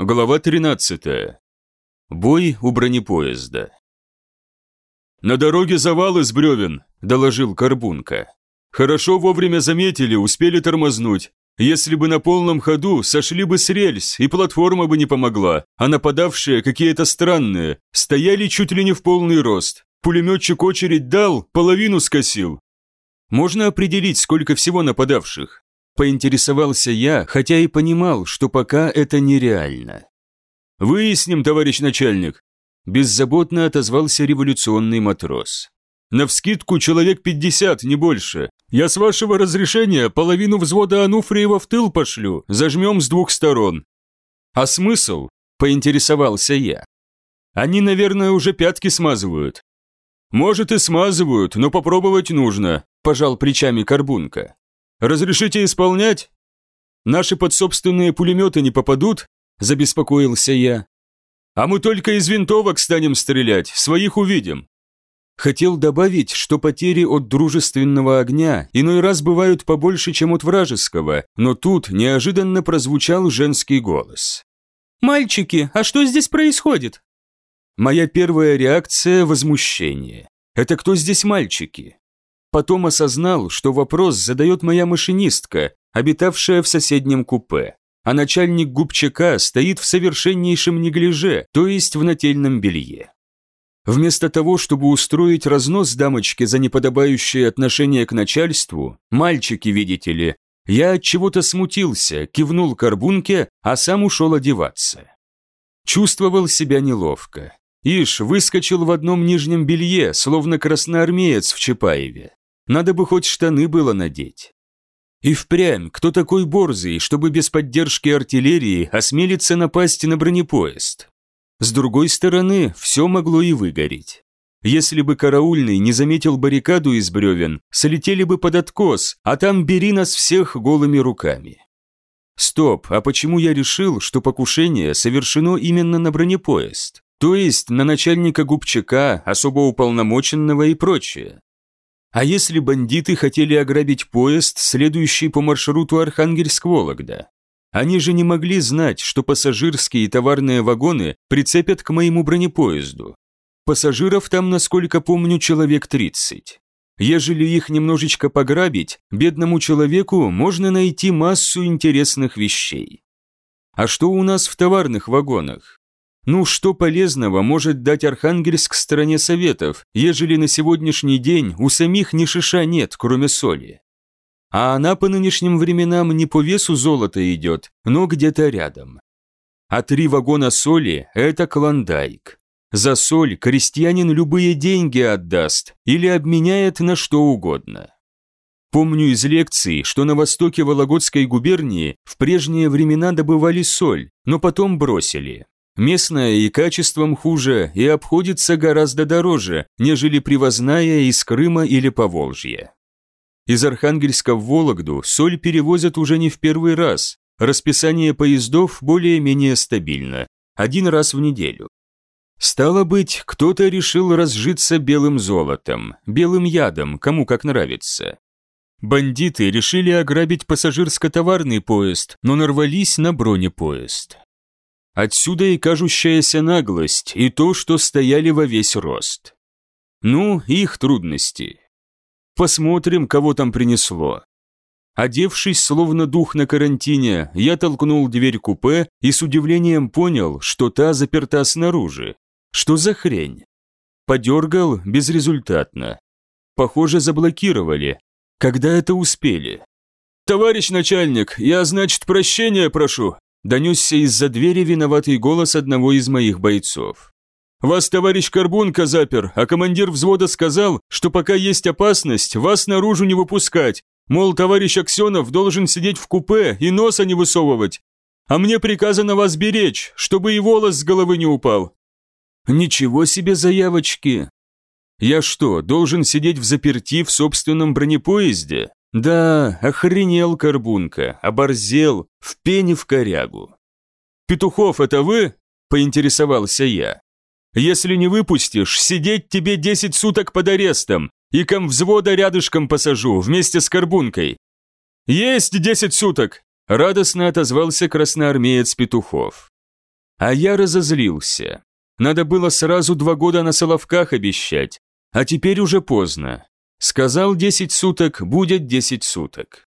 Глава 13. Бой у бронепоезда. «На дороге завал из бревен», – доложил Карбунка. «Хорошо вовремя заметили, успели тормознуть. Если бы на полном ходу, сошли бы с рельс, и платформа бы не помогла, а нападавшие какие-то странные, стояли чуть ли не в полный рост. Пулеметчик очередь дал, половину скосил». «Можно определить, сколько всего нападавших?» Поинтересовался я, хотя и понимал, что пока это нереально. «Выясним, товарищ начальник», – беззаботно отозвался революционный матрос. «Навскидку человек пятьдесят, не больше. Я с вашего разрешения половину взвода Ануфриева в тыл пошлю, зажмем с двух сторон». «А смысл?» – поинтересовался я. «Они, наверное, уже пятки смазывают». «Может, и смазывают, но попробовать нужно», – пожал плечами Карбунка. Разрешите исполнять? Наши под собственные пулеметы не попадут? Забеспокоился я. А мы только из винтовок станем стрелять, своих увидим. Хотел добавить, что потери от дружественного огня иной раз бывают побольше, чем от вражеского, но тут неожиданно прозвучал женский голос. «Мальчики, а что здесь происходит?» Моя первая реакция – возмущение. Это кто здесь мальчики? Потом осознал, что вопрос задает моя машинистка, обитавшая в соседнем купе, а начальник губчака стоит в совершеннейшем неглиже, то есть в нательном белье. Вместо того, чтобы устроить разнос дамочке за неподобающее отношение к начальству, мальчики, видите ли, я от чего-то смутился, кивнул карбунке, а сам ушел одеваться. Чувствовал себя неловко. Ишь, выскочил в одном нижнем белье, словно красноармеец в Чапаеве. Надо бы хоть штаны было надеть. И впрямь, кто такой борзый, чтобы без поддержки артиллерии осмелиться напасть на бронепоезд? С другой стороны, все могло и выгореть. Если бы караульный не заметил баррикаду из бревен, солетели бы под откос, а там бери нас всех голыми руками. Стоп, а почему я решил, что покушение совершено именно на бронепоезд? То есть на начальника губчака, особо уполномоченного и прочее? А если бандиты хотели ограбить поезд, следующий по маршруту Архангельск-Вологда? Они же не могли знать, что пассажирские и товарные вагоны прицепят к моему бронепоезду. Пассажиров там, насколько помню, человек 30. Ежели их немножечко пограбить, бедному человеку можно найти массу интересных вещей. А что у нас в товарных вагонах? Ну, что полезного может дать Архангельск стране Советов, ежели на сегодняшний день у самих ни шиша нет, кроме соли? А она по нынешним временам не по весу золота идет, но где-то рядом. А три вагона соли – это клондайк. За соль крестьянин любые деньги отдаст или обменяет на что угодно. Помню из лекций, что на востоке Вологодской губернии в прежние времена добывали соль, но потом бросили. Местная и качеством хуже, и обходится гораздо дороже, нежели привозная из Крыма или Поволжья. Из Архангельска в Вологду соль перевозят уже не в первый раз. Расписание поездов более-менее стабильно, один раз в неделю. Стало быть, кто-то решил разжиться белым золотом, белым ядом, кому как нравится. Бандиты решили ограбить пассажирско-товарный поезд, но нарвались на бронепоезд. Отсюда и кажущаяся наглость, и то, что стояли во весь рост. Ну, их трудности. Посмотрим, кого там принесло. Одевшись, словно дух на карантине, я толкнул дверь купе и с удивлением понял, что та заперта снаружи. Что за хрень? Подергал безрезультатно. Похоже, заблокировали. Когда это успели? «Товарищ начальник, я, значит, прощения прошу», донесся из-за двери виноватый голос одного из моих бойцов. «Вас товарищ Карбунка запер, а командир взвода сказал, что пока есть опасность, вас наружу не выпускать, мол, товарищ Аксенов должен сидеть в купе и носа не высовывать, а мне приказано вас беречь, чтобы и волос с головы не упал». «Ничего себе заявочки!» «Я что, должен сидеть в заперти в собственном бронепоезде?» Да, охренел Карбунка, оборзел, в пене в корягу. «Петухов, это вы?» – поинтересовался я. «Если не выпустишь, сидеть тебе десять суток под арестом, и ком взвода рядышком посажу, вместе с Карбункой». «Есть десять суток!» – радостно отозвался красноармеец Петухов. А я разозлился. Надо было сразу два года на Соловках обещать, а теперь уже поздно. Сказал десять суток, будет десять суток.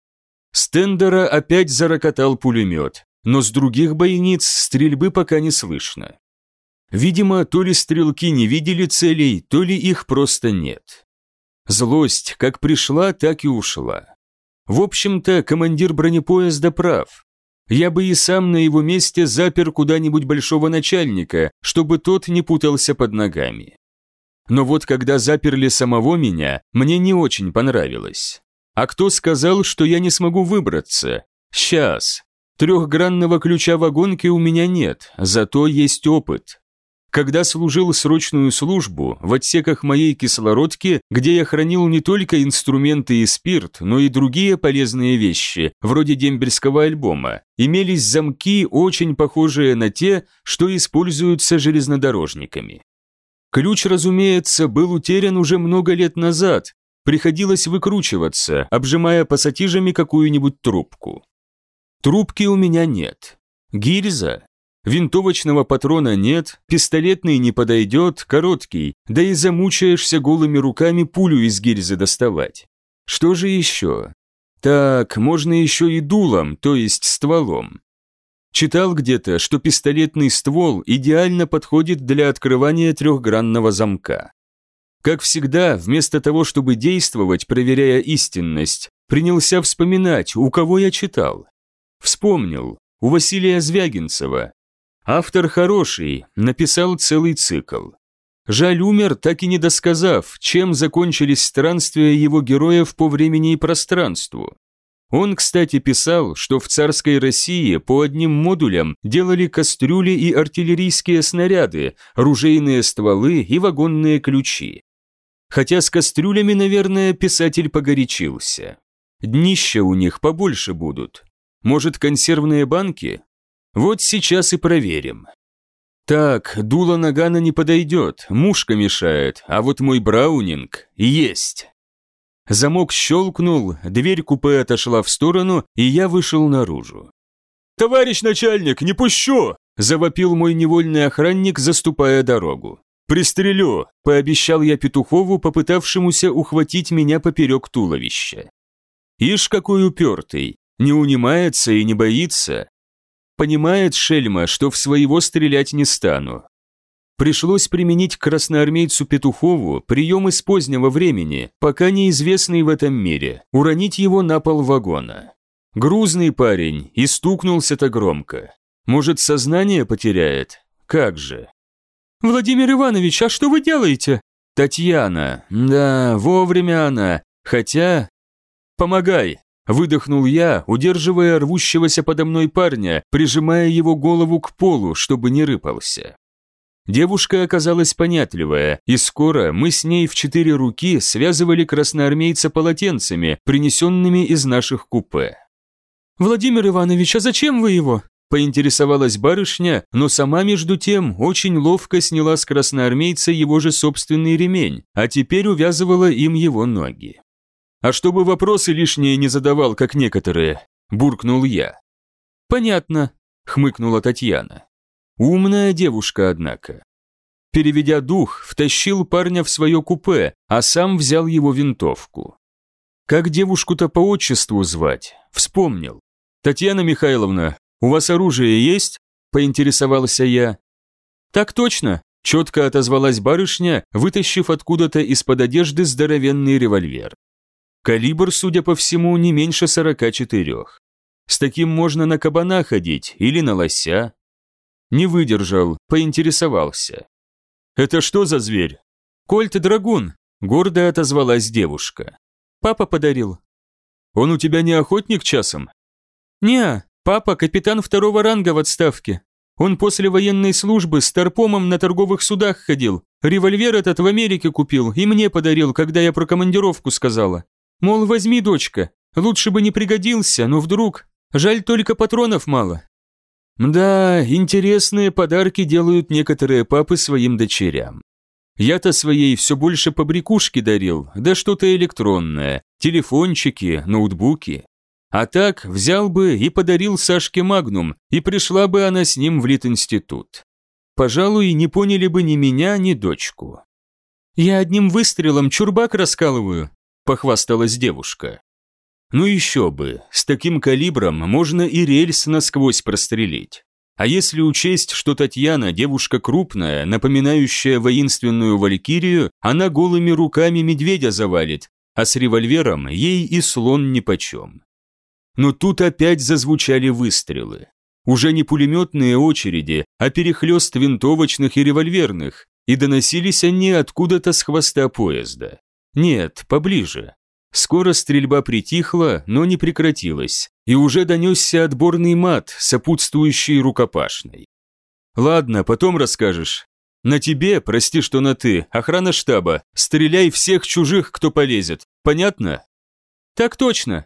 Стендера опять зарокотал пулемет, но с других бойниц стрельбы пока не слышно. Видимо, то ли стрелки не видели целей, то ли их просто нет. Злость как пришла, так и ушла. В общем-то, командир бронепоезда прав. Я бы и сам на его месте запер куда-нибудь большого начальника, чтобы тот не путался под ногами. Но вот когда заперли самого меня, мне не очень понравилось. А кто сказал, что я не смогу выбраться? Сейчас. Трехгранного ключа вагонки у меня нет, зато есть опыт. Когда служил срочную службу в отсеках моей кислородки, где я хранил не только инструменты и спирт, но и другие полезные вещи, вроде дембельского альбома, имелись замки, очень похожие на те, что используются железнодорожниками. Ключ, разумеется, был утерян уже много лет назад, приходилось выкручиваться, обжимая пассатижами какую-нибудь трубку. Трубки у меня нет. Гильза? Винтовочного патрона нет, пистолетный не подойдет, короткий, да и замучаешься голыми руками пулю из гильзы доставать. Что же еще? Так, можно еще и дулом, то есть стволом. Читал где-то, что пистолетный ствол идеально подходит для открывания трехгранного замка. Как всегда, вместо того, чтобы действовать, проверяя истинность, принялся вспоминать, у кого я читал. Вспомнил, у Василия Звягинцева, Автор хороший, написал целый цикл. Жаль умер, так и не досказав, чем закончились странствия его героев по времени и пространству. Он, кстати, писал, что в царской России по одним модулям делали кастрюли и артиллерийские снаряды, ружейные стволы и вагонные ключи. Хотя с кастрюлями, наверное, писатель погорячился. Днища у них побольше будут. Может, консервные банки? Вот сейчас и проверим. Так, дуло нагана не подойдет, мушка мешает, а вот мой браунинг есть. Замок щелкнул, дверь купе отошла в сторону, и я вышел наружу. «Товарищ начальник, не пущу!» – завопил мой невольный охранник, заступая дорогу. «Пристрелю!» – пообещал я Петухову, попытавшемуся ухватить меня поперек туловища. Ишь какой упертый, не унимается и не боится, Понимает Шельма, что в своего стрелять не стану. Пришлось применить к красноармейцу Петухову прием из позднего времени, пока неизвестный в этом мире, уронить его на пол вагона. Грузный парень, и стукнулся-то громко. Может, сознание потеряет? Как же? «Владимир Иванович, а что вы делаете?» «Татьяна. Да, вовремя она. Хотя...» «Помогай!» Выдохнул я, удерживая рвущегося подо мной парня, прижимая его голову к полу, чтобы не рыпался. Девушка оказалась понятливая, и скоро мы с ней в четыре руки связывали красноармейца полотенцами, принесенными из наших купе. «Владимир Иванович, а зачем вы его?» Поинтересовалась барышня, но сама между тем очень ловко сняла с красноармейца его же собственный ремень, а теперь увязывала им его ноги. А чтобы вопросы лишние не задавал, как некоторые, буркнул я. Понятно, хмыкнула Татьяна. Умная девушка, однако. Переведя дух, втащил парня в свое купе, а сам взял его винтовку. Как девушку-то по отчеству звать? Вспомнил. Татьяна Михайловна, у вас оружие есть? Поинтересовался я. Так точно, четко отозвалась барышня, вытащив откуда-то из-под одежды здоровенный револьвер. Калибр, судя по всему, не меньше 44. С таким можно на кабана ходить или на лося. Не выдержал, поинтересовался. «Это что за зверь?» «Кольт-драгун», – гордо отозвалась девушка. «Папа подарил». «Он у тебя не охотник часом?» «Не, папа капитан второго ранга в отставке. Он после военной службы с торпомом на торговых судах ходил. Револьвер этот в Америке купил и мне подарил, когда я про командировку сказала. Мол, возьми, дочка, лучше бы не пригодился, но вдруг. Жаль, только патронов мало. Да, интересные подарки делают некоторые папы своим дочерям. Я-то своей все больше побрякушки дарил, да что-то электронное, телефончики, ноутбуки. А так взял бы и подарил Сашке Магнум, и пришла бы она с ним в Литинститут. Пожалуй, не поняли бы ни меня, ни дочку. «Я одним выстрелом чурбак раскалываю», – похвасталась девушка. Ну еще бы, с таким калибром можно и рельс насквозь прострелить. А если учесть, что Татьяна девушка крупная, напоминающая воинственную валькирию, она голыми руками медведя завалит, а с револьвером ей и слон нипочем. Но тут опять зазвучали выстрелы. Уже не пулеметные очереди, а перехлест винтовочных и револьверных, и доносились они откуда-то с хвоста поезда. Нет, поближе. Скоро стрельба притихла, но не прекратилась, и уже донесся отборный мат, сопутствующий рукопашной. «Ладно, потом расскажешь. На тебе, прости, что на «ты», охрана штаба, стреляй всех чужих, кто полезет. Понятно?» «Так точно»,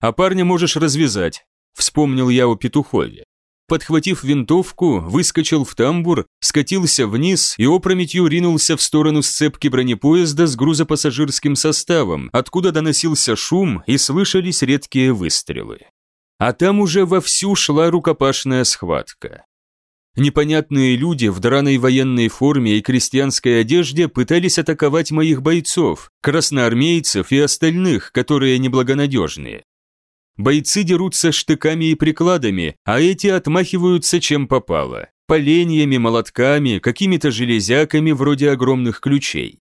а парня можешь развязать», – вспомнил я о Петухове. Подхватив винтовку, выскочил в тамбур, скатился вниз и опрометью ринулся в сторону сцепки бронепоезда с грузопассажирским составом, откуда доносился шум и слышались редкие выстрелы. А там уже вовсю шла рукопашная схватка. Непонятные люди в драной военной форме и крестьянской одежде пытались атаковать моих бойцов, красноармейцев и остальных, которые неблагонадежные. Бойцы дерутся штыками и прикладами, а эти отмахиваются чем попало. Поленьями, молотками, какими-то железяками вроде огромных ключей.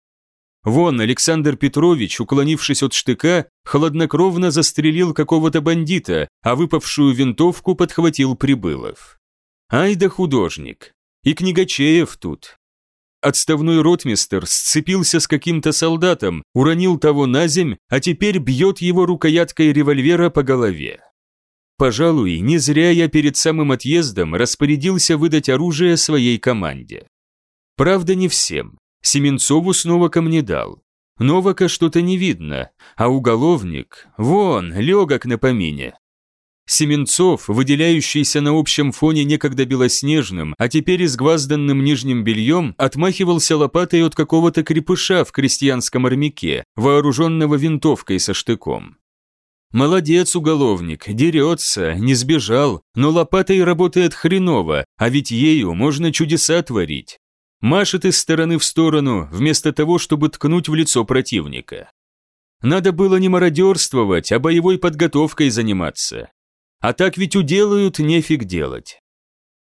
Вон Александр Петрович, уклонившись от штыка, хладнокровно застрелил какого-то бандита, а выпавшую винтовку подхватил Прибылов. Ай да художник. И книгачеев тут. Отставной ротмистер сцепился с каким-то солдатом, уронил того на земь, а теперь бьет его рукояткой револьвера по голове. Пожалуй, не зря я перед самым отъездом распорядился выдать оружие своей команде. Правда, не всем. Семенцову снова ко мне дал. Новака что-то не видно, а уголовник, вон, легок на помине, Семенцов, выделяющийся на общем фоне некогда белоснежным, а теперь изгвазданным нижним бельем, отмахивался лопатой от какого-то крепыша в крестьянском армяке, вооруженного винтовкой со штыком. Молодец, уголовник, дерется, не сбежал, но лопатой работает хреново, а ведь ею можно чудеса творить. Машет из стороны в сторону, вместо того, чтобы ткнуть в лицо противника. Надо было не мародерствовать, а боевой подготовкой заниматься. А так ведь уделают, нефиг делать.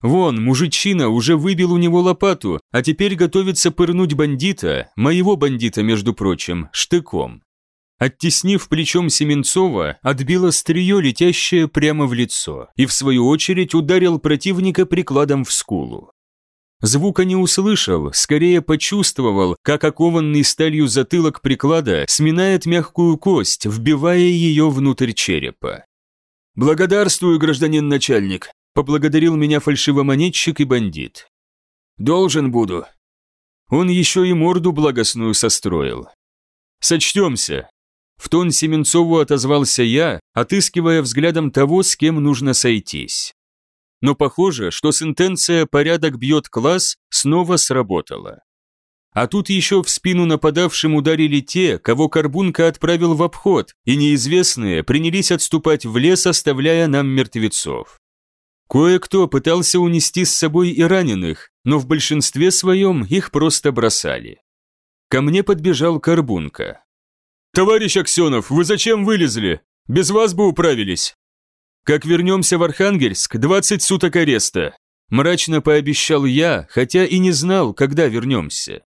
Вон, мужичина уже выбил у него лопату, а теперь готовится пырнуть бандита, моего бандита, между прочим, штыком. Оттеснив плечом Семенцова, отбил острие, летящее прямо в лицо, и в свою очередь ударил противника прикладом в скулу. Звука не услышал, скорее почувствовал, как окованный сталью затылок приклада сминает мягкую кость, вбивая ее внутрь черепа. «Благодарствую, гражданин начальник», – поблагодарил меня фальшивомонетчик и бандит. «Должен буду». Он еще и морду благостную состроил. «Сочтемся». В тон Семенцову отозвался я, отыскивая взглядом того, с кем нужно сойтись. Но похоже, что сентенция «порядок бьет класс» снова сработала. А тут еще в спину нападавшим ударили те, кого Карбунка отправил в обход, и неизвестные принялись отступать в лес, оставляя нам мертвецов. Кое-кто пытался унести с собой и раненых, но в большинстве своем их просто бросали. Ко мне подбежал Карбунка. «Товарищ Аксенов, вы зачем вылезли? Без вас бы управились!» «Как вернемся в Архангельск, 20 суток ареста», мрачно пообещал я, хотя и не знал, когда вернемся.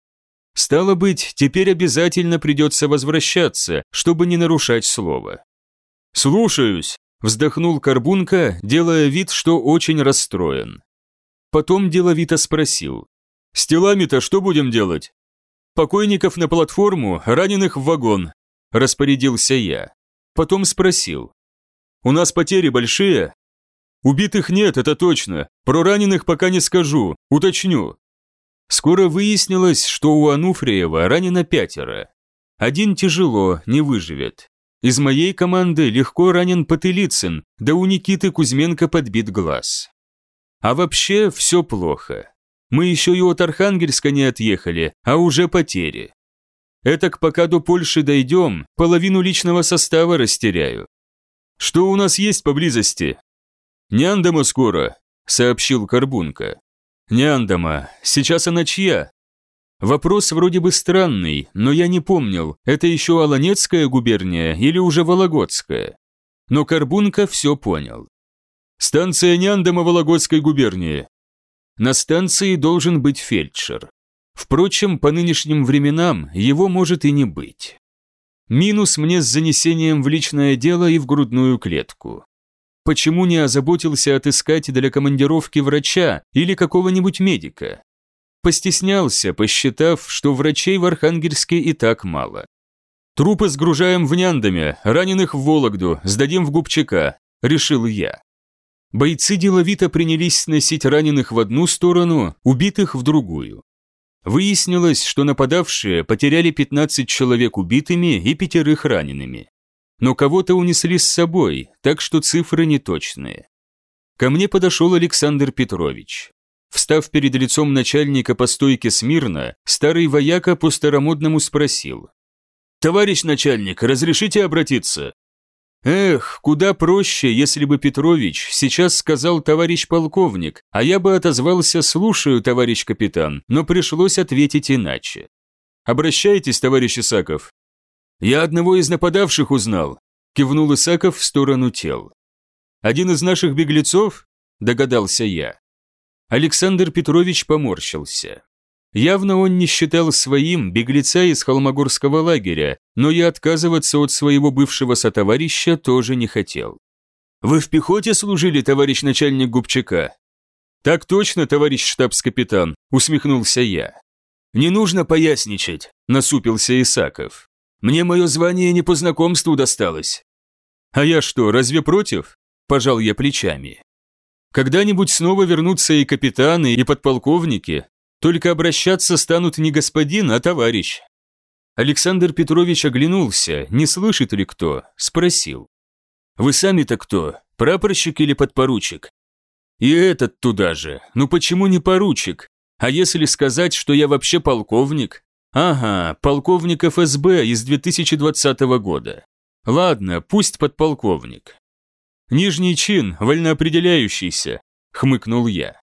Стало быть, теперь обязательно придется возвращаться, чтобы не нарушать слово. «Слушаюсь», – вздохнул Карбунка, делая вид, что очень расстроен. Потом деловито спросил. «С телами-то что будем делать?» «Покойников на платформу, раненых в вагон», – распорядился я. Потом спросил. «У нас потери большие?» «Убитых нет, это точно. Про раненых пока не скажу, уточню. Скоро выяснилось, что у Ануфриева ранено пятеро. Один тяжело, не выживет. Из моей команды легко ранен Потылицын, да у Никиты Кузьменко подбит глаз. А вообще все плохо. Мы еще и от Архангельска не отъехали, а уже потери. Этак пока до Польши дойдем, половину личного состава растеряю. Что у нас есть поблизости? Няндама скоро, сообщил Карбунка. Няндама, сейчас она чья? Вопрос вроде бы странный, но я не помнил, это еще Аланецкая губерния или уже Вологодская. Но Карбунка все понял. Станция Няндама Вологодской губернии. На станции должен быть фельдшер. Впрочем, по нынешним временам его может и не быть. Минус мне с занесением в личное дело и в грудную клетку. Почему не озаботился отыскать для командировки врача или какого-нибудь медика? Постеснялся, посчитав, что врачей в Архангельске и так мало. Трупы сгружаем в Няндаме, раненых в Вологду, сдадим в Губчака, решил я. Бойцы деловито принялись сносить раненых в одну сторону, убитых в другую. Выяснилось, что нападавшие потеряли 15 человек убитыми и пятерых ранеными. Но кого-то унесли с собой, так что цифры неточные. Ко мне подошел Александр Петрович. Встав перед лицом начальника по стойке смирно, старый вояка по-старомодному спросил. «Товарищ начальник, разрешите обратиться?» Эх, куда проще, если бы Петрович сейчас сказал товарищ полковник, а я бы отозвался «слушаю, товарищ капитан», но пришлось ответить иначе. «Обращайтесь, товарищ Исаков». «Я одного из нападавших узнал», – кивнул Исаков в сторону тел. «Один из наших беглецов?» – догадался я. Александр Петрович поморщился. Явно он не считал своим беглеца из холмогорского лагеря, но и отказываться от своего бывшего сотоварища тоже не хотел. «Вы в пехоте служили, товарищ начальник Губчака?» «Так точно, товарищ штабс-капитан», – усмехнулся я. «Не нужно поясничать», – насупился Исаков. «Мне мое звание не по знакомству досталось». «А я что, разве против?» – пожал я плечами. «Когда-нибудь снова вернутся и капитаны, и подполковники, только обращаться станут не господин, а товарищ. Александр Петрович оглянулся, не слышит ли кто, спросил. «Вы сами-то кто, прапорщик или подпоручик?» «И этот туда же, ну почему не поручик? А если сказать, что я вообще полковник?» «Ага, полковник ФСБ из 2020 года. Ладно, пусть подполковник». «Нижний чин, вольноопределяющийся», — хмыкнул я.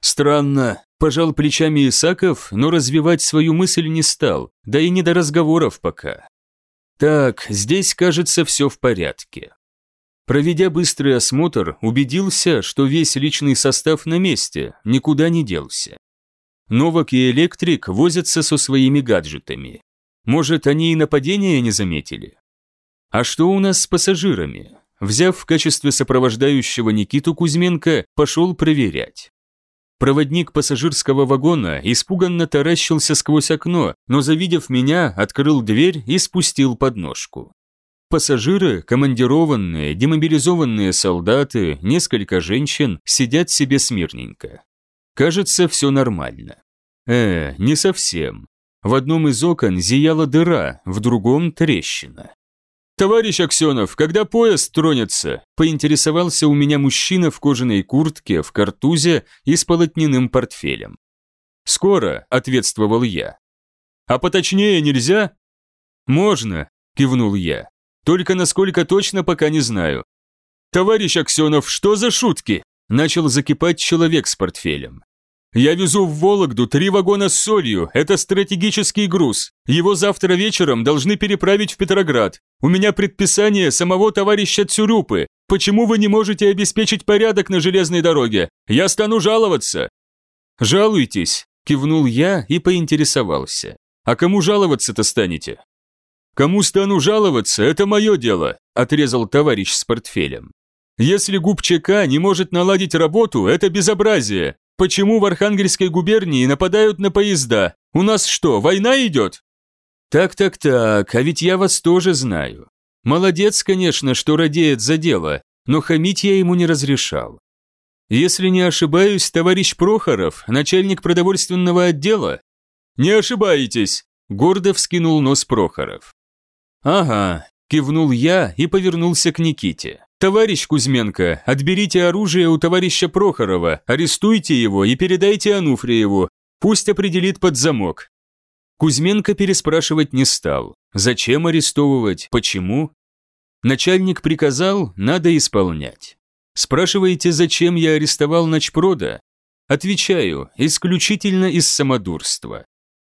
«Странно, Пожал плечами Исаков, но развивать свою мысль не стал, да и не до разговоров пока. Так, здесь, кажется, все в порядке. Проведя быстрый осмотр, убедился, что весь личный состав на месте, никуда не делся. Новак и Электрик возятся со своими гаджетами. Может, они и нападения не заметили? А что у нас с пассажирами? Взяв в качестве сопровождающего Никиту Кузьменко, пошел проверять. Проводник пассажирского вагона испуганно таращился сквозь окно, но, завидев меня, открыл дверь и спустил подножку. Пассажиры, командированные, демобилизованные солдаты, несколько женщин сидят себе смирненько. Кажется, все нормально. Э, не совсем. В одном из окон зияла дыра, в другом трещина. «Товарищ Аксенов, когда поезд тронется?» – поинтересовался у меня мужчина в кожаной куртке, в картузе и с полотняным портфелем. «Скоро», – ответствовал я. «А поточнее нельзя?» «Можно», – кивнул я. «Только насколько точно, пока не знаю». «Товарищ Аксенов, что за шутки?» – начал закипать человек с портфелем. Я везу в Вологду три вагона с солью, это стратегический груз. Его завтра вечером должны переправить в Петроград. У меня предписание самого товарища Цюрюпы. Почему вы не можете обеспечить порядок на железной дороге? Я стану жаловаться». «Жалуйтесь», – кивнул я и поинтересовался. «А кому жаловаться-то станете?» «Кому стану жаловаться, это мое дело», – отрезал товарищ с портфелем. «Если губ ЧК не может наладить работу, это безобразие. Почему в Архангельской губернии нападают на поезда? У нас что, война идет? Так-так-так, а ведь я вас тоже знаю. Молодец, конечно, что радеет за дело, но хамить я ему не разрешал. Если не ошибаюсь, товарищ Прохоров, начальник продовольственного отдела? Не ошибаетесь, гордо вскинул нос Прохоров. Ага, кивнул я и повернулся к Никите. «Товарищ Кузьменко, отберите оружие у товарища Прохорова, арестуйте его и передайте Ануфриеву, пусть определит под замок». Кузьменко переспрашивать не стал. Зачем арестовывать, почему? Начальник приказал, надо исполнять. Спрашиваете, зачем я арестовал Ночпрода? Отвечаю, исключительно из самодурства.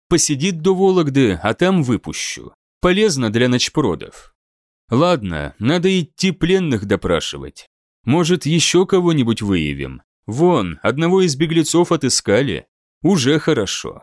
Посидит до Вологды, а там выпущу. Полезно для ночпродов. Ладно, надо идти пленных допрашивать. Может, еще кого-нибудь выявим. Вон, одного из беглецов отыскали. Уже хорошо.